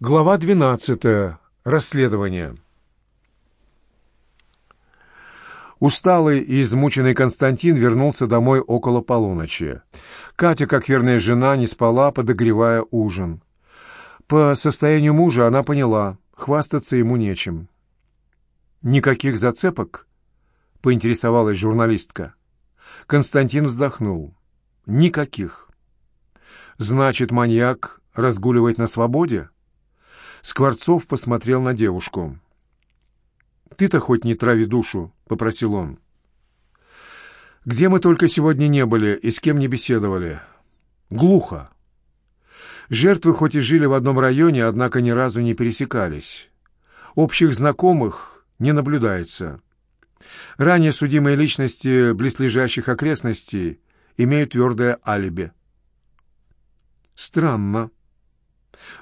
Глава 12. Расследование. Усталый и измученный Константин вернулся домой около полуночи. Катя, как верная жена, не спала, подогревая ужин. По состоянию мужа она поняла, хвастаться ему нечем. «Никаких зацепок?» — поинтересовалась журналистка. Константин вздохнул. «Никаких». «Значит, маньяк разгуливает на свободе?» Скворцов посмотрел на девушку. «Ты-то хоть не трави душу», — попросил он. «Где мы только сегодня не были и с кем не беседовали?» «Глухо». Жертвы хоть и жили в одном районе, однако ни разу не пересекались. Общих знакомых не наблюдается. Ранее судимые личности близлежащих окрестностей имеют твердое алиби. «Странно», —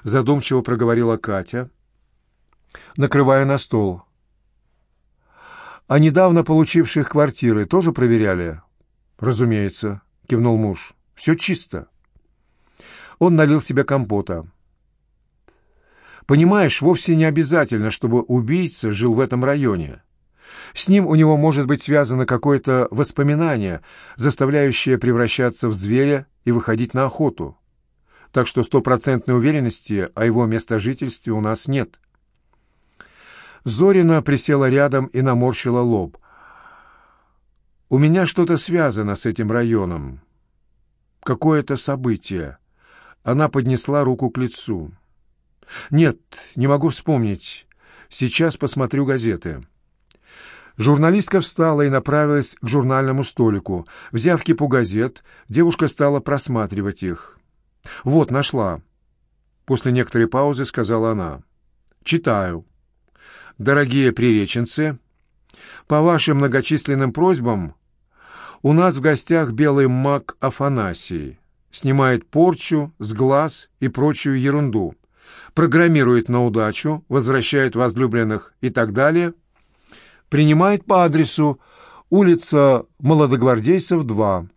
задумчиво проговорила Катя, накрывая на стол. «А недавно получивших квартиры тоже проверяли?» «Разумеется», — кивнул муж. «Все чисто». Он налил себе компота. «Понимаешь, вовсе не обязательно, чтобы убийца жил в этом районе. С ним у него может быть связано какое-то воспоминание, заставляющее превращаться в зверя и выходить на охоту так что стопроцентной уверенности о его местожительстве у нас нет. Зорина присела рядом и наморщила лоб. «У меня что-то связано с этим районом. Какое-то событие». Она поднесла руку к лицу. «Нет, не могу вспомнить. Сейчас посмотрю газеты». Журналистка встала и направилась к журнальному столику. Взяв кипу газет, девушка стала просматривать их. «Вот, нашла». После некоторой паузы сказала она. «Читаю. Дорогие приреченцы, по вашим многочисленным просьбам у нас в гостях белый маг Афанасий. Снимает порчу с глаз и прочую ерунду. Программирует на удачу, возвращает возлюбленных и так далее. Принимает по адресу улица Молодогвардейцев, 2.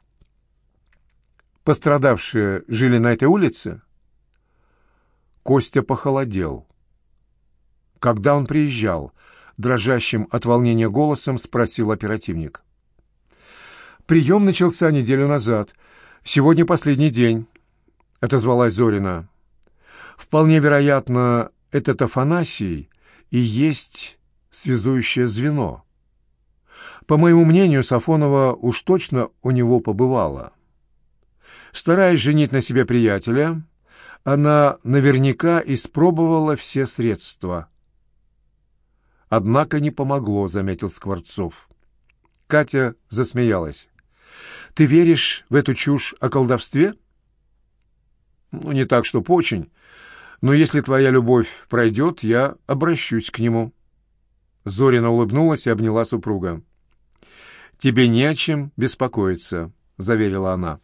Пострадавшие жили на этой улице? Костя похолодел. Когда он приезжал? Дрожащим от волнения голосом спросил оперативник. Прием начался неделю назад. Сегодня последний день, отозвалась Зорина. Вполне вероятно, этот Афанасий и есть связующее звено. По моему мнению, Сафонова уж точно у него побывала. Стараясь женить на себе приятеля, она наверняка испробовала все средства. Однако не помогло, заметил Скворцов. Катя засмеялась. «Ты веришь в эту чушь о колдовстве?» «Ну, не так, чтоб очень. Но если твоя любовь пройдет, я обращусь к нему». Зорина улыбнулась и обняла супруга. «Тебе не о чем беспокоиться», — заверила она.